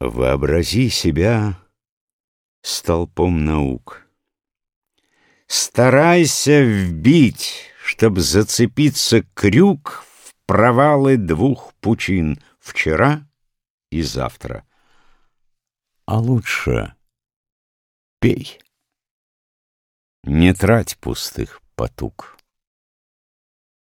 Вообрази себя столпом наук. Старайся вбить, чтоб зацепиться крюк в провалы двух пучин вчера и завтра. А лучше пей. Не трать пустых потуг.